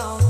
Oh.